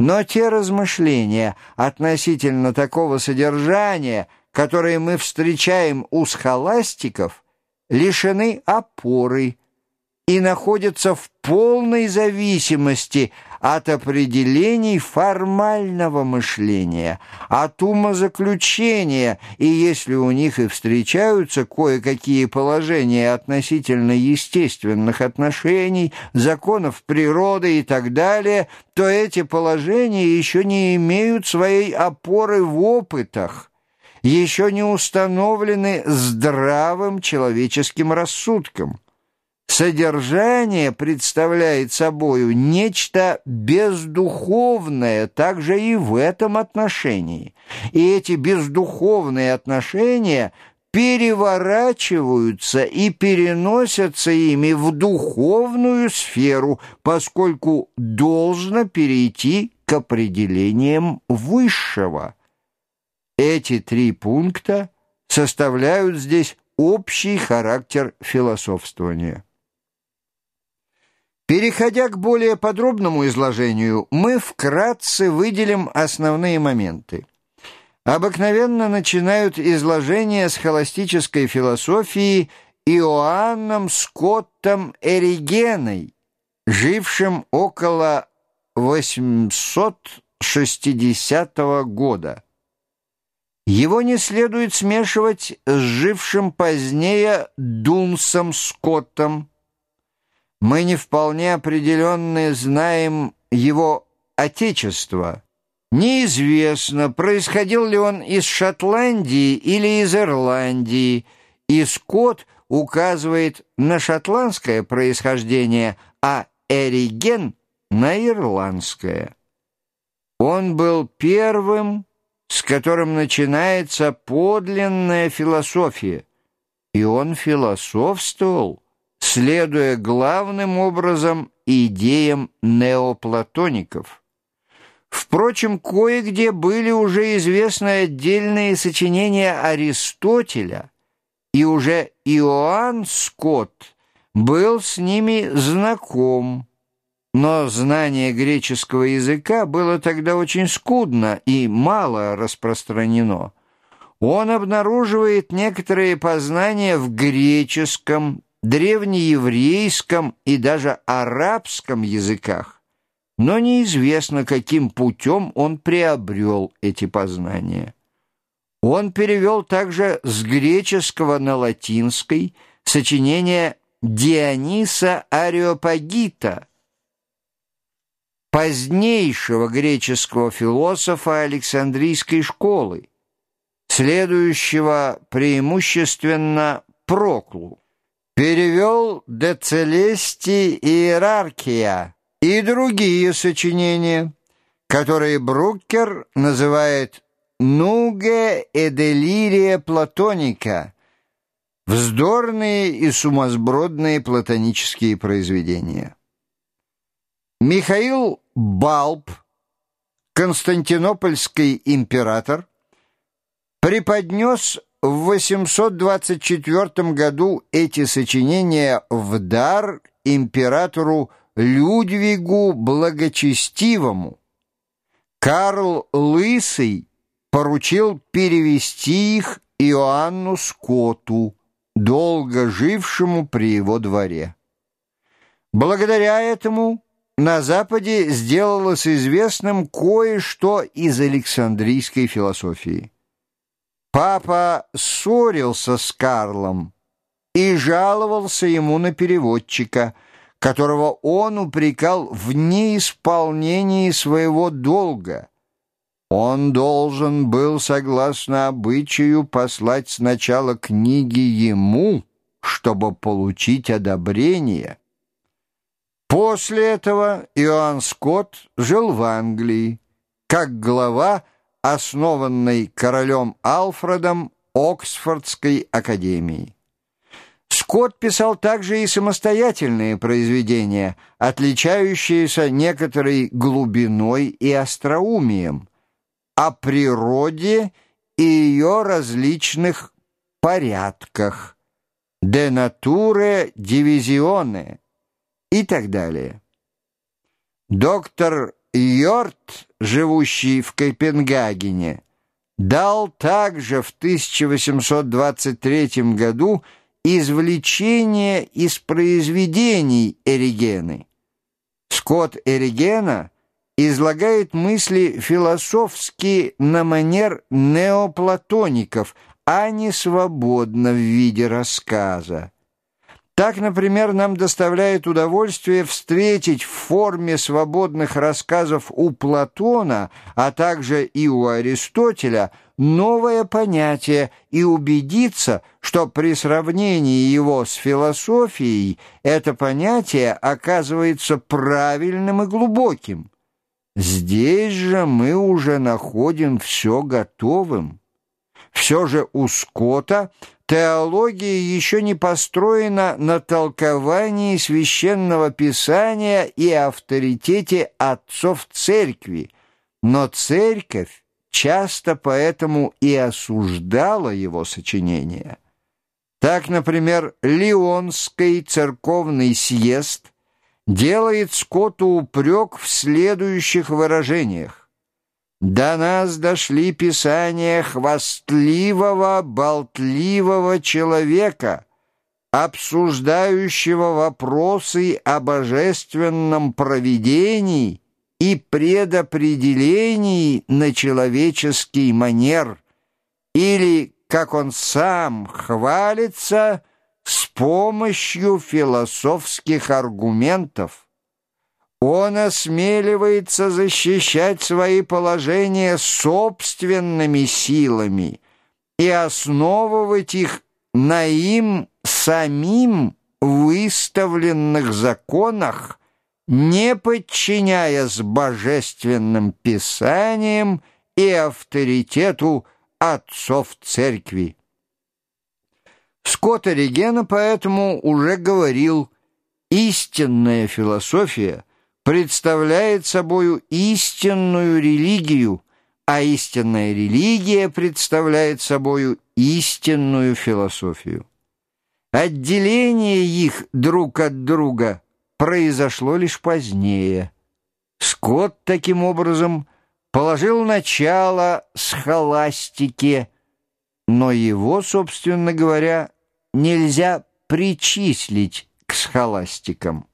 Но те размышления относительно такого содержания, которые мы встречаем у схоластиков, лишены опоры и находятся в полной зависимости от определений формального мышления, от умозаключения, и если у них и встречаются кое-какие положения относительно естественных отношений, законов природы и так далее, то эти положения еще не имеют своей опоры в опытах, еще не установлены здравым человеческим рассудком. Содержание представляет собою нечто бездуховное также и в этом отношении. И эти бездуховные отношения переворачиваются и переносятся ими в духовную сферу, поскольку должно перейти к определениям высшего. Эти три пункта составляют здесь общий характер философствования. Переходя к более подробному изложению, мы вкратце выделим основные моменты. Обыкновенно начинают изложение схоластической философии Иоанном Скоттом Эригеной, жившим около 860 года. Его не следует смешивать с жившим позднее Дунсом Скоттом, мы не вполне определенно знаем его отечество. Неизвестно, происходил ли он из Шотландии или из Ирландии, и Скотт указывает на шотландское происхождение, а Эриген — на ирландское. Он был первым, с которым начинается подлинная философия, и он философствовал, следуя главным образом идеям неоплатоников. Впрочем, кое-где были уже известны отдельные сочинения Аристотеля, и уже Иоанн Скотт был с ними знаком, но знание греческого языка было тогда очень скудно и мало распространено. Он обнаруживает некоторые познания в греческом, древнееврейском и даже арабском языках, но неизвестно, каким путем он приобрел эти познания. Он перевел также с греческого на латинский сочинение Диониса Ареопагита, позднейшего греческого философа Александрийской школы, следующего преимущественно Проклу перевел «De Celesti Иерархия» и другие сочинения, которые Бруккер называет «Нуге и делирия платоника» вздорные и сумасбродные платонические произведения. Михаил Балб, константинопольский император, преподнес в 824 году эти сочинения в дар императору Людвигу Благочестивому. Карл Лысый поручил перевести их Иоанну Скоту, долго жившему при его дворе. Благодаря этому на Западе сделалось известным кое-что из Александрийской философии. Папа ссорился с Карлом и жаловался ему на переводчика, которого он упрекал в неисполнении своего долга. Он должен был, согласно обычаю, послать сначала книги ему, чтобы получить одобрение. После этого Иоанн Скотт жил в Англии, как глава основанной королем Алфредом Оксфордской академии. Скотт писал также и самостоятельные произведения, отличающиеся некоторой глубиной и остроумием, о природе и ее различных порядках, «de nature divisione» и так далее. Доктор Йорт, живущий в Копенгагене, дал также в 1823 году извлечение из произведений Эригены. Скотт Эригена излагает мысли философски на манер неоплатоников, а не свободно в виде рассказа. Так, например, нам доставляет удовольствие встретить в форме свободных рассказов у Платона, а также и у Аристотеля, новое понятие и убедиться, что при сравнении его с философией это понятие оказывается правильным и глубоким. Здесь же мы уже находим все готовым. Все же у Скотта Теология еще не построена на толковании священного писания и авторитете отцов церкви, но церковь часто поэтому и осуждала его сочинения. Так, например, Лионский церковный съезд делает Скотту упрек в следующих выражениях. До нас дошли писания хвастливого, болтливого человека, обсуждающего вопросы о божественном провидении и предопределении на человеческий манер, или, как он сам хвалится, с помощью философских аргументов. Он осмеливается защищать свои положения собственными силами и основывать их на им самим выставленных законах, не подчиняясь божественным писаниям и авторитету отцов церкви. Скотт Оригена поэтому уже говорил, истинная философия — представляет собою истинную религию, а истинная религия представляет собою истинную философию. Отделение их друг от друга произошло лишь позднее. Скотт таким образом положил начало схоластике, но его, собственно говоря, нельзя причислить к схоластикам.